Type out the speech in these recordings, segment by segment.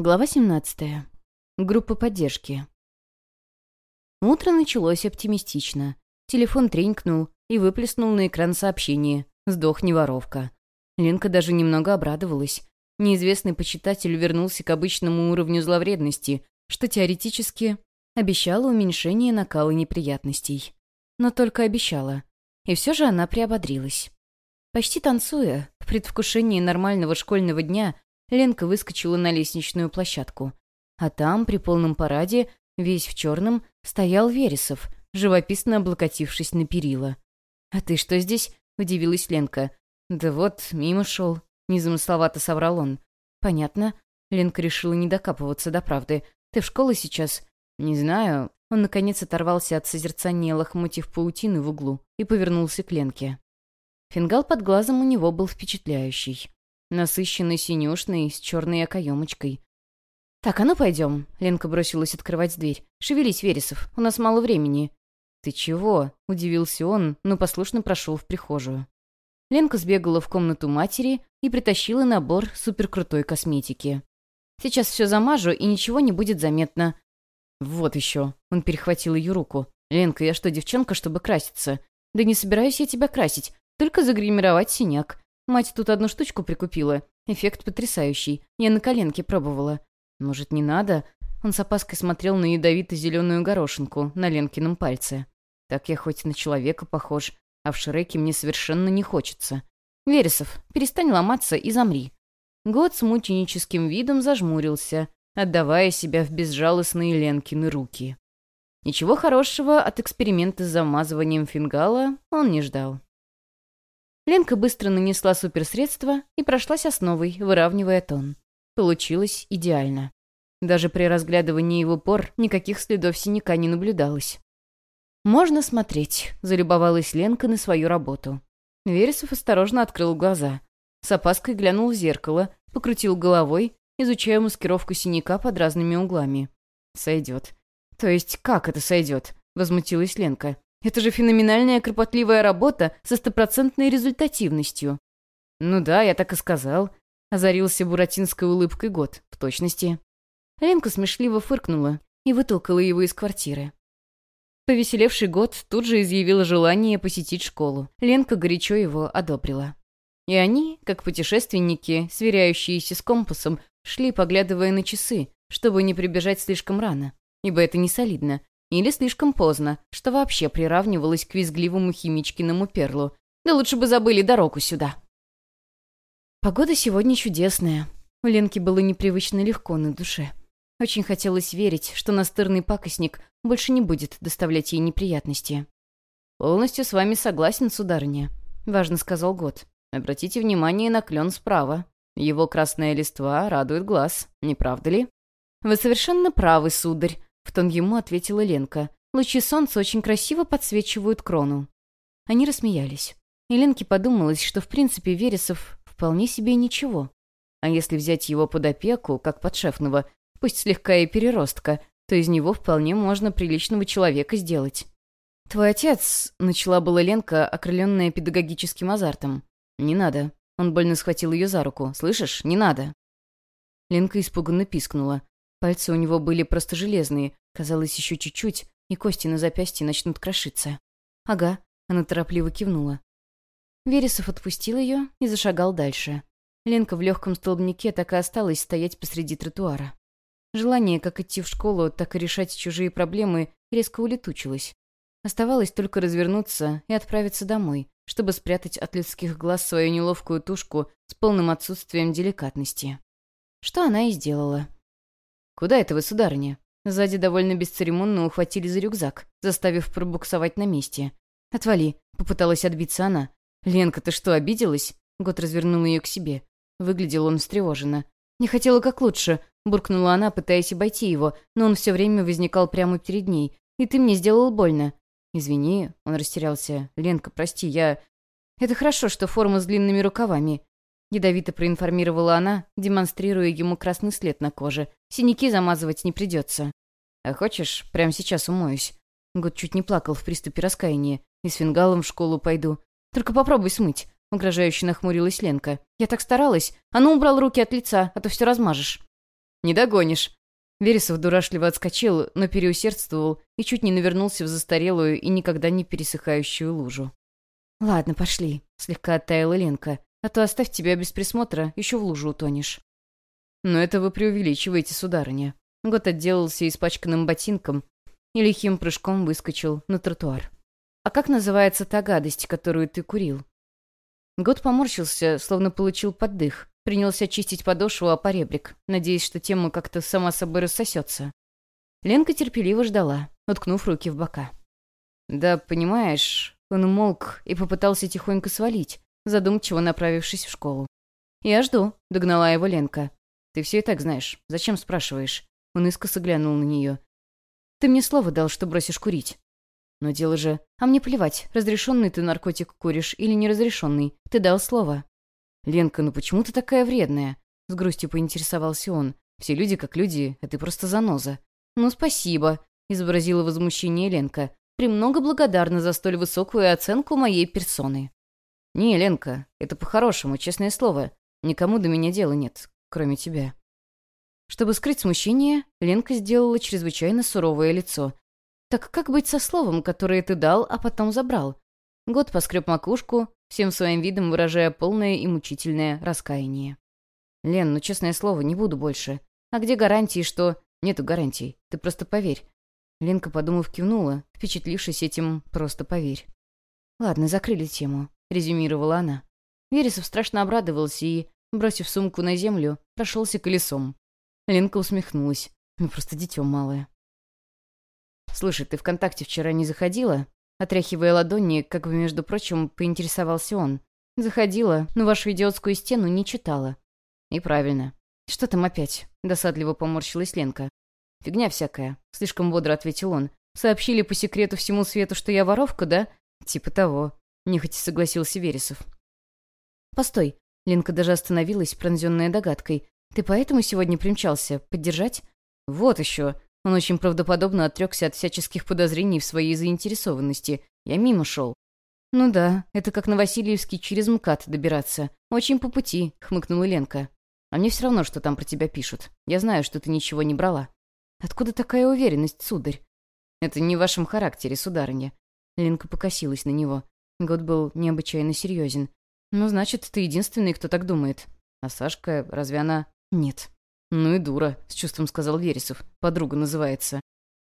Глава 17. Группа поддержки. Утро началось оптимистично. Телефон тренькнул и выплеснул на экран сообщение «Сдохни, воровка». Ленка даже немного обрадовалась. Неизвестный почитатель вернулся к обычному уровню зловредности, что теоретически обещало уменьшение накала неприятностей. Но только обещала. И все же она приободрилась. Почти танцуя, в предвкушении нормального школьного дня, Ленка выскочила на лестничную площадку. А там, при полном параде, весь в черном, стоял Вересов, живописно облокотившись на перила. «А ты что здесь?» — удивилась Ленка. «Да вот, мимо шел», — незамысловато соврал он. «Понятно». Ленка решила не докапываться до правды. «Ты в школу сейчас?» «Не знаю». Он, наконец, оторвался от созерцания лохмотьев паутины в углу и повернулся к Ленке. Фингал под глазом у него был впечатляющий насыщенный синюшный, с черной окоемочкой. «Так, а ну пойдем», — Ленка бросилась открывать дверь. «Шевелись, Вересов, у нас мало времени». «Ты чего?» — удивился он, но послушно прошел в прихожую. Ленка сбегала в комнату матери и притащила набор суперкрутой косметики. «Сейчас все замажу, и ничего не будет заметно». «Вот еще», — он перехватил ее руку. «Ленка, я что, девчонка, чтобы краситься?» «Да не собираюсь я тебя красить, только загримировать синяк. Мать тут одну штучку прикупила. Эффект потрясающий. Я на коленке пробовала. Может, не надо? Он с опаской смотрел на ядовито-зеленую горошинку на Ленкином пальце. Так я хоть на человека похож, а в Шреке мне совершенно не хочется. Вересов, перестань ломаться и замри. Год с мученическим видом зажмурился, отдавая себя в безжалостные Ленкины руки. Ничего хорошего от эксперимента с замазыванием фингала он не ждал. Ленка быстро нанесла суперсредство и прошлась основой, выравнивая тон. Получилось идеально. Даже при разглядывании его пор никаких следов синяка не наблюдалось. «Можно смотреть», — залюбовалась Ленка на свою работу. Вересов осторожно открыл глаза. С опаской глянул в зеркало, покрутил головой, изучая маскировку синяка под разными углами. «Сойдет». «То есть как это сойдет?» — возмутилась Ленка. Это же феноменальная кропотливая работа со стопроцентной результативностью. Ну да, я так и сказал. Озарился буратинской улыбкой год, в точности. Ленка смешливо фыркнула и вытолкала его из квартиры. Повеселевший год тут же изъявил желание посетить школу. Ленка горячо его одобрила. И они, как путешественники, сверяющиеся с компасом, шли, поглядывая на часы, чтобы не прибежать слишком рано, ибо это не солидно или слишком поздно, что вообще приравнивалось к визгливому химичкиному перлу. Да лучше бы забыли дорогу сюда. Погода сегодня чудесная. У Ленки было непривычно легко на душе. Очень хотелось верить, что настырный пакостник больше не будет доставлять ей неприятности. «Полностью с вами согласен, сударыня», — важно сказал Год. «Обратите внимание на клен справа. Его красная листва радует глаз, не правда ли?» «Вы совершенно правы, сударь», в тон ему ответила Ленка. Лучи солнца очень красиво подсвечивают крону. Они рассмеялись. И Ленке подумалось, что в принципе Вересов вполне себе ничего. А если взять его под опеку, как подшефного, пусть слегка и переростка, то из него вполне можно приличного человека сделать. «Твой отец», — начала была Ленка, окрыленная педагогическим азартом. «Не надо». Он больно схватил ее за руку. «Слышишь? Не надо». Ленка испуганно пискнула. Пальцы у него были просто железные, казалось, еще чуть-чуть, и кости на запястье начнут крошиться. «Ага», — она торопливо кивнула. Вересов отпустил ее и зашагал дальше. Ленка в легком столбнике так и осталась стоять посреди тротуара. Желание как идти в школу, так и решать чужие проблемы резко улетучилось. Оставалось только развернуться и отправиться домой, чтобы спрятать от людских глаз свою неловкую тушку с полным отсутствием деликатности. Что она и сделала. «Куда это вы, сударыня?» Сзади довольно бесцеремонно ухватили за рюкзак, заставив пробуксовать на месте. «Отвали», — попыталась отбиться она. «Ленка, ты что, обиделась?» Год развернул ее к себе. Выглядел он встревоженно. «Не хотела как лучше», — буркнула она, пытаясь обойти его, но он все время возникал прямо перед ней. «И ты мне сделал больно». «Извини», — он растерялся. «Ленка, прости, я...» «Это хорошо, что форма с длинными рукавами. Ядовито проинформировала она, демонстрируя ему красный след на коже. Синяки замазывать не придется. «А хочешь, прямо сейчас умоюсь?» Год чуть не плакал в приступе раскаяния. «И с фингалом в школу пойду. Только попробуй смыть», — угрожающе нахмурилась Ленка. «Я так старалась. А ну, убрал руки от лица, а то все размажешь». Не догонишь». Вересов дурашливо отскочил, но переусердствовал и чуть не навернулся в застарелую и никогда не пересыхающую лужу. «Ладно, пошли», — слегка оттаяла Ленка. «А то оставь тебя без присмотра, еще в лужу утонешь». «Но это вы преувеличиваете, сударыня». Год отделался испачканным ботинком и лихим прыжком выскочил на тротуар. «А как называется та гадость, которую ты курил?» Год поморщился, словно получил поддых. Принялся чистить подошву о поребрик, надеясь, что тема как-то сама собой рассосется. Ленка терпеливо ждала, уткнув руки в бока. «Да, понимаешь...» Он умолк и попытался тихонько свалить, задумчиво направившись в школу. «Я жду», — догнала его Ленка. «Ты все и так знаешь. Зачем спрашиваешь?» Он искоса глянул на нее. «Ты мне слово дал, что бросишь курить». «Но дело же... А мне плевать, разрешенный ты наркотик куришь или неразрешенный. Ты дал слово». «Ленка, ну почему ты такая вредная?» С грустью поинтересовался он. «Все люди как люди, а ты просто заноза». «Ну, спасибо», — изобразила возмущение Ленка. «Премного благодарна за столь высокую оценку моей персоны». «Не, Ленка, это по-хорошему, честное слово. Никому до меня дела нет, кроме тебя». Чтобы скрыть смущение, Ленка сделала чрезвычайно суровое лицо. «Так как быть со словом, которое ты дал, а потом забрал?» Год поскреб макушку, всем своим видом выражая полное и мучительное раскаяние. «Лен, ну честное слово, не буду больше. А где гарантии, что...» «Нету гарантий. Ты просто поверь». Ленка, подумав, кивнула, впечатлившись этим «просто поверь». «Ладно, закрыли тему», — резюмировала она. Вересов страшно обрадовался и, бросив сумку на землю, прошелся колесом. Ленка усмехнулась. Ну, просто дитё малое. «Слушай, ты ВКонтакте вчера не заходила?» Отряхивая ладони, как бы, между прочим, поинтересовался он. «Заходила, но вашу идиотскую стену не читала». «И правильно. Что там опять?» — досадливо поморщилась Ленка. «Фигня всякая», — слишком бодро ответил он. «Сообщили по секрету всему свету, что я воровка, да?» «Типа того», — нехотя согласился Вересов. «Постой». Ленка даже остановилась, пронзенная догадкой. «Ты поэтому сегодня примчался? Поддержать?» «Вот еще», он очень правдоподобно отрекся от всяческих подозрений в своей заинтересованности. Я мимо шел. «Ну да, это как на Васильевский через МКАД добираться. Очень по пути», — хмыкнула Ленка. «А мне все равно, что там про тебя пишут. Я знаю, что ты ничего не брала». «Откуда такая уверенность, сударь?» «Это не в вашем характере, сударыня». Ленка покосилась на него. Год был необычайно серьезен. «Ну, значит, ты единственный, кто так думает. А Сашка, разве она...» «Нет». «Ну и дура», — с чувством сказал Вересов. «Подруга называется».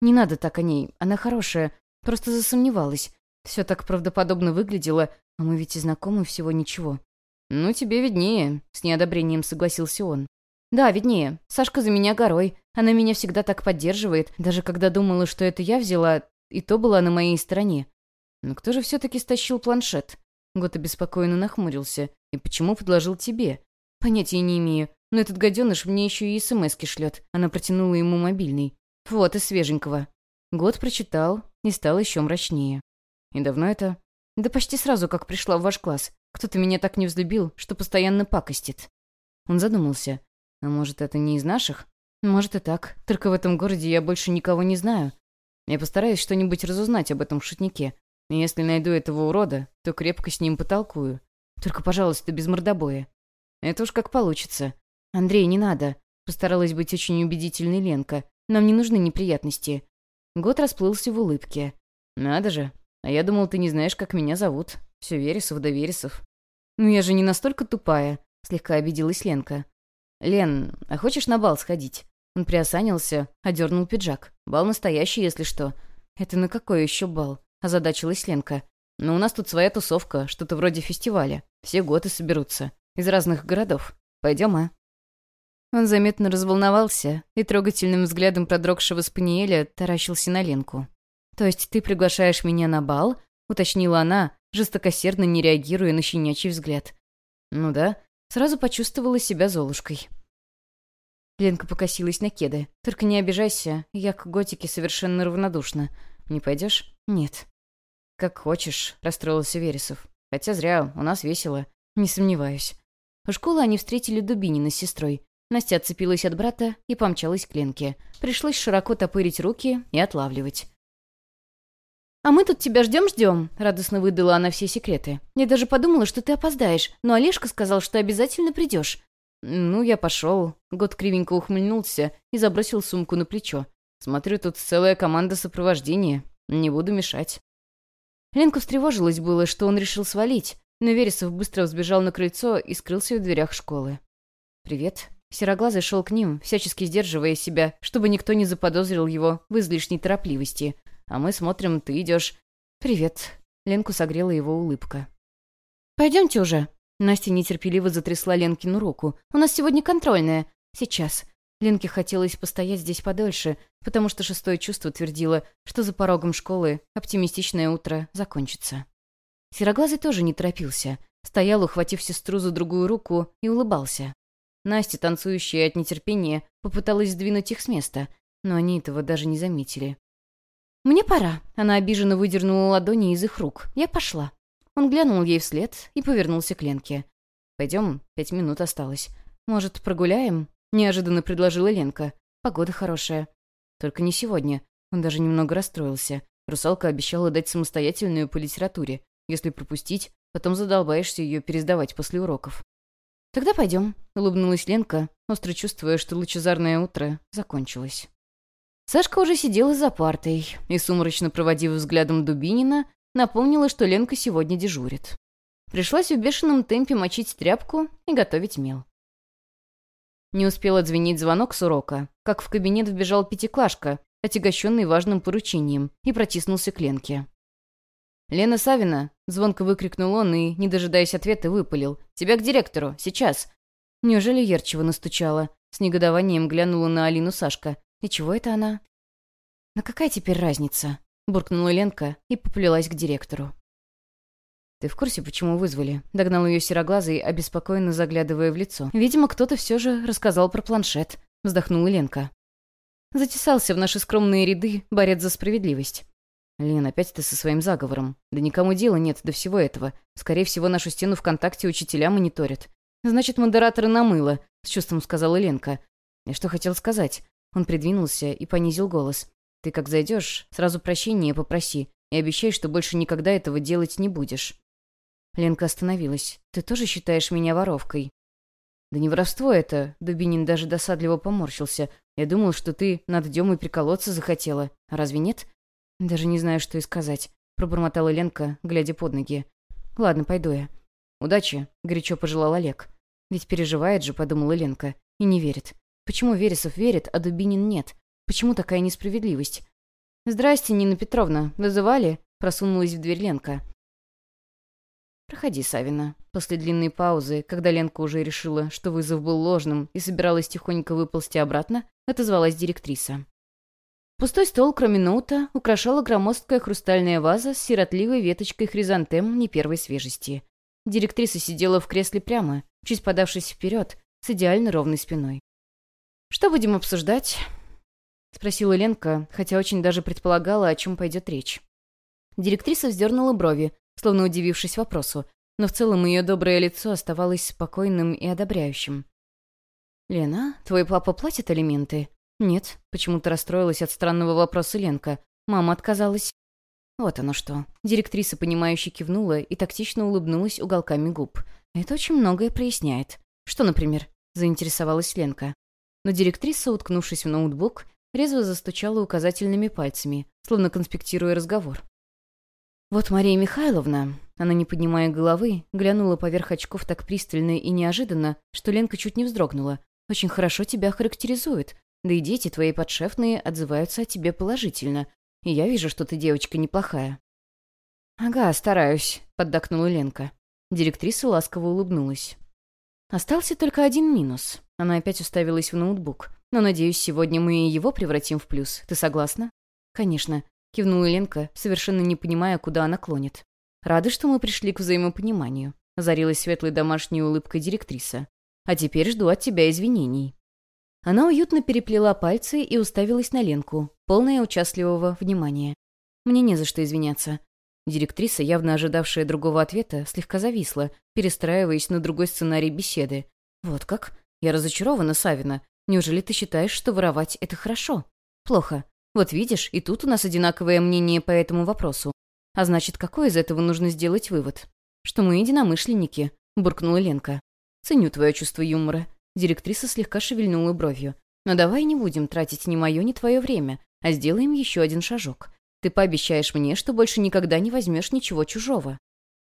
«Не надо так о ней. Она хорошая. Просто засомневалась. Все так правдоподобно выглядело, а мы ведь и знакомы всего ничего». «Ну, тебе виднее», — с неодобрением согласился он. «Да, виднее. Сашка за меня горой. Она меня всегда так поддерживает, даже когда думала, что это я взяла, и то была на моей стороне. Но кто же все-таки стащил планшет?» Гот обеспокоенно нахмурился. «И почему предложил тебе?» «Понятия не имею. Но этот гаденыш мне еще и смски шлет. Она протянула ему мобильный. Вот и свеженького. Год прочитал и стал еще мрачнее. И давно это? Да почти сразу, как пришла в ваш класс. Кто-то меня так не взлюбил, что постоянно пакостит. Он задумался. А может, это не из наших? Может и так. Только в этом городе я больше никого не знаю. Я постараюсь что-нибудь разузнать об этом шутнике. Если найду этого урода, то крепко с ним потолкую. Только, пожалуйста, без мордобоя. Это уж как получится. «Андрей, не надо», — постаралась быть очень убедительной Ленка. «Нам не нужны неприятности». Год расплылся в улыбке. «Надо же. А я думал, ты не знаешь, как меня зовут. Все Вересов да Вересов». «Ну я же не настолько тупая», — слегка обиделась Ленка. «Лен, а хочешь на бал сходить?» Он приосанился, одернул пиджак. «Бал настоящий, если что». «Это на какой еще бал?» — озадачилась Ленка. «Ну, у нас тут своя тусовка, что-то вроде фестиваля. Все годы соберутся. Из разных городов. Пойдем, а?» Он заметно разволновался и трогательным взглядом продрогшего спаниеля таращился на Ленку. «То есть ты приглашаешь меня на бал?» — уточнила она, жестокосердно не реагируя на щенячий взгляд. «Ну да». Сразу почувствовала себя Золушкой. Ленка покосилась на кеды. «Только не обижайся, я к готике совершенно равнодушна. Не пойдешь?» «Нет». «Как хочешь», — расстроился Вересов. «Хотя зря, у нас весело. Не сомневаюсь». У школы они встретили Дубинина с сестрой. Настя отцепилась от брата и помчалась к Ленке. Пришлось широко топырить руки и отлавливать. «А мы тут тебя ждем-ждем», — радостно выдала она все секреты. «Я даже подумала, что ты опоздаешь, но Олежка сказал, что обязательно придешь». Ну, я пошел. Год кривенько ухмыльнулся и забросил сумку на плечо. Смотрю, тут целая команда сопровождения. Не буду мешать. Ленка встревожилась было, что он решил свалить, но Вересов быстро взбежал на крыльцо и скрылся в дверях школы. «Привет». Сероглазый шел к ним, всячески сдерживая себя, чтобы никто не заподозрил его в излишней торопливости. А мы смотрим, ты идешь. «Привет». Ленку согрела его улыбка. «Пойдемте уже». Настя нетерпеливо затрясла Ленкину руку. «У нас сегодня контрольная. Сейчас». Ленке хотелось постоять здесь подольше, потому что шестое чувство твердило, что за порогом школы оптимистичное утро закончится. Сероглазый тоже не торопился. Стоял, ухватив сестру за другую руку, и улыбался. Настя, танцующая от нетерпения, попыталась сдвинуть их с места, но они этого даже не заметили. «Мне пора», — она обиженно выдернула ладони из их рук. «Я пошла». Он глянул ей вслед и повернулся к Ленке. «Пойдем, пять минут осталось. Может, прогуляем?» — неожиданно предложила Ленка. «Погода хорошая». «Только не сегодня». Он даже немного расстроился. Русалка обещала дать самостоятельную по литературе. Если пропустить, потом задолбаешься ее пересдавать после уроков. «Тогда пойдем», — улыбнулась Ленка, остро чувствуя, что лучезарное утро закончилось. Сашка уже сидела за партой и, сумрачно проводив взглядом Дубинина, напомнила, что Ленка сегодня дежурит. Пришлось в бешеном темпе мочить тряпку и готовить мел. Не успел отзвенеть звонок с урока, как в кабинет вбежал пятиклашка, отягощенный важным поручением, и протиснулся к Ленке. «Лена Савина!» — звонко выкрикнул он и, не дожидаясь ответа, выпалил. «Тебя к директору! Сейчас!» Неужели Ерчева настучала? С негодованием глянула на Алину Сашка. «И чего это она?» «Ну какая теперь разница?» — буркнула Ленка и поплелась к директору. «Ты в курсе, почему вызвали?» — догнал ее сероглазый, обеспокоенно заглядывая в лицо. «Видимо, кто-то все же рассказал про планшет», — вздохнула Ленка. Затесался в наши скромные ряды борец за справедливость. «Лен, опять ты со своим заговором. Да никому дела нет до всего этого. Скорее всего, нашу стену ВКонтакте учителя мониторят. Значит, модераторы намыло», — с чувством сказала Ленка. «Я что хотел сказать?» Он придвинулся и понизил голос. «Ты как зайдешь, сразу прощения попроси и обещай, что больше никогда этого делать не будешь». Ленка остановилась. «Ты тоже считаешь меня воровкой?» «Да не воровство это», — Дубинин даже досадливо поморщился. «Я думал, что ты над Демой приколоться захотела. Разве нет?» «Даже не знаю, что и сказать», — пробормотала Ленка, глядя под ноги. «Ладно, пойду я». «Удачи», — горячо пожелал Олег. «Ведь переживает же», — подумала Ленка, — «и не верит. Почему Вересов верит, а Дубинин нет? Почему такая несправедливость?» «Здрасте, Нина Петровна. Вызывали?» — просунулась в дверь Ленка. «Проходи, Савина». После длинной паузы, когда Ленка уже решила, что вызов был ложным и собиралась тихонько выползти обратно, отозвалась директриса. Пустой стол, кроме ноута, украшала громоздкая хрустальная ваза с сиротливой веточкой хризантем не первой свежести. Директриса сидела в кресле прямо, чуть подавшись вперед, с идеально ровной спиной. «Что будем обсуждать?» — спросила Ленка, хотя очень даже предполагала, о чем пойдет речь. Директриса вздернула брови, словно удивившись вопросу, но в целом ее доброе лицо оставалось спокойным и одобряющим. «Лена, твой папа платит алименты?» «Нет», — почему-то расстроилась от странного вопроса Ленка. «Мама отказалась». Вот оно что. Директриса, понимающе кивнула и тактично улыбнулась уголками губ. Это очень многое проясняет. Что, например? Заинтересовалась Ленка. Но директриса, уткнувшись в ноутбук, резво застучала указательными пальцами, словно конспектируя разговор. Вот Мария Михайловна, она, не поднимая головы, глянула поверх очков так пристально и неожиданно, что Ленка чуть не вздрогнула. «Очень хорошо тебя характеризует. Да и дети твои подшефные отзываются о тебе положительно. И я вижу, что ты девочка неплохая». «Ага, стараюсь», — поддакнула Ленка. Директриса ласково улыбнулась. Остался только один минус. Она опять уставилась в ноутбук. Но, надеюсь, сегодня мы его превратим в плюс. Ты согласна? Конечно. Кивнула Ленка, совершенно не понимая, куда она клонит. Рада, что мы пришли к взаимопониманию. Озарилась светлой домашней улыбкой директриса. А теперь жду от тебя извинений. Она уютно переплела пальцы и уставилась на Ленку, полная участливого внимания. «Мне не за что извиняться». Директриса, явно ожидавшая другого ответа, слегка зависла, перестраиваясь на другой сценарий беседы. «Вот как? Я разочарована, Савина. Неужели ты считаешь, что воровать — это хорошо? Плохо. Вот видишь, и тут у нас одинаковое мнение по этому вопросу. А значит, какой из этого нужно сделать вывод? Что мы единомышленники», — буркнула Ленка. «Ценю твое чувство юмора. Директриса слегка шевельнула бровью. «Но давай не будем тратить ни мое, ни твое время, а сделаем еще один шажок. Ты пообещаешь мне, что больше никогда не возьмешь ничего чужого».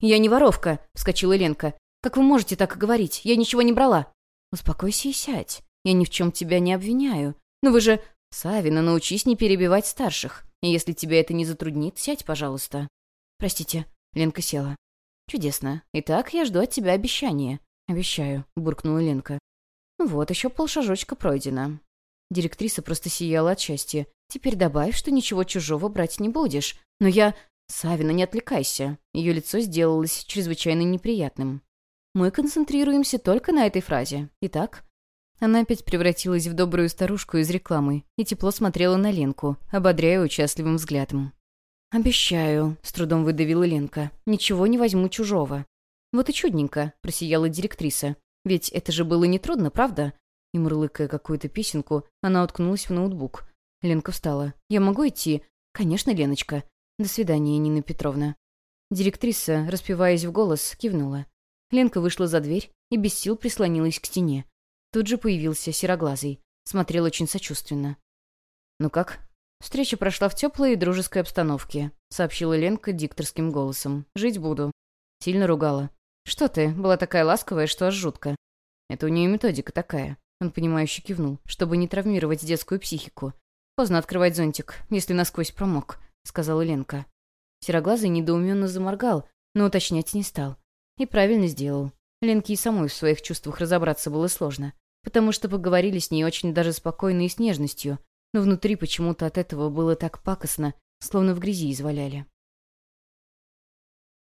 «Я не воровка», — вскочила Ленка. «Как вы можете так говорить? Я ничего не брала». «Успокойся и сядь. Я ни в чем тебя не обвиняю. Но вы же...» «Савина, научись не перебивать старших. И если тебя это не затруднит, сядь, пожалуйста». «Простите». Ленка села. «Чудесно. Итак, я жду от тебя обещания». «Обещаю», — буркнула Ленка. «Ну вот, еще полшажочка пройдено». Директриса просто сияла от счастья. «Теперь добавь, что ничего чужого брать не будешь. Но я...» «Савина, не отвлекайся». Ее лицо сделалось чрезвычайно неприятным. «Мы концентрируемся только на этой фразе. Итак...» Она опять превратилась в добрую старушку из рекламы и тепло смотрела на Ленку, ободряя участливым взглядом. «Обещаю», — с трудом выдавила Ленка. «Ничего не возьму чужого». «Вот и чудненько», — просияла директриса. «Ведь это же было нетрудно, правда?» И мурлыкая какую-то песенку, она уткнулась в ноутбук. Ленка встала. «Я могу идти?» «Конечно, Леночка. До свидания, Нина Петровна». Директриса, распеваясь в голос, кивнула. Ленка вышла за дверь и без сил прислонилась к стене. Тут же появился сероглазый. Смотрел очень сочувственно. «Ну как?» «Встреча прошла в теплой и дружеской обстановке», — сообщила Ленка дикторским голосом. «Жить буду». Сильно ругала. «Что ты? Была такая ласковая, что аж жутко». «Это у нее методика такая». Он, понимающе кивнул, чтобы не травмировать детскую психику. «Поздно открывать зонтик, если насквозь промок», — сказала Ленка. Сероглазый недоуменно заморгал, но уточнять не стал. И правильно сделал. Ленке и самой в своих чувствах разобраться было сложно потому что поговорили с ней очень даже спокойно и с нежностью, но внутри почему-то от этого было так пакостно, словно в грязи изваляли.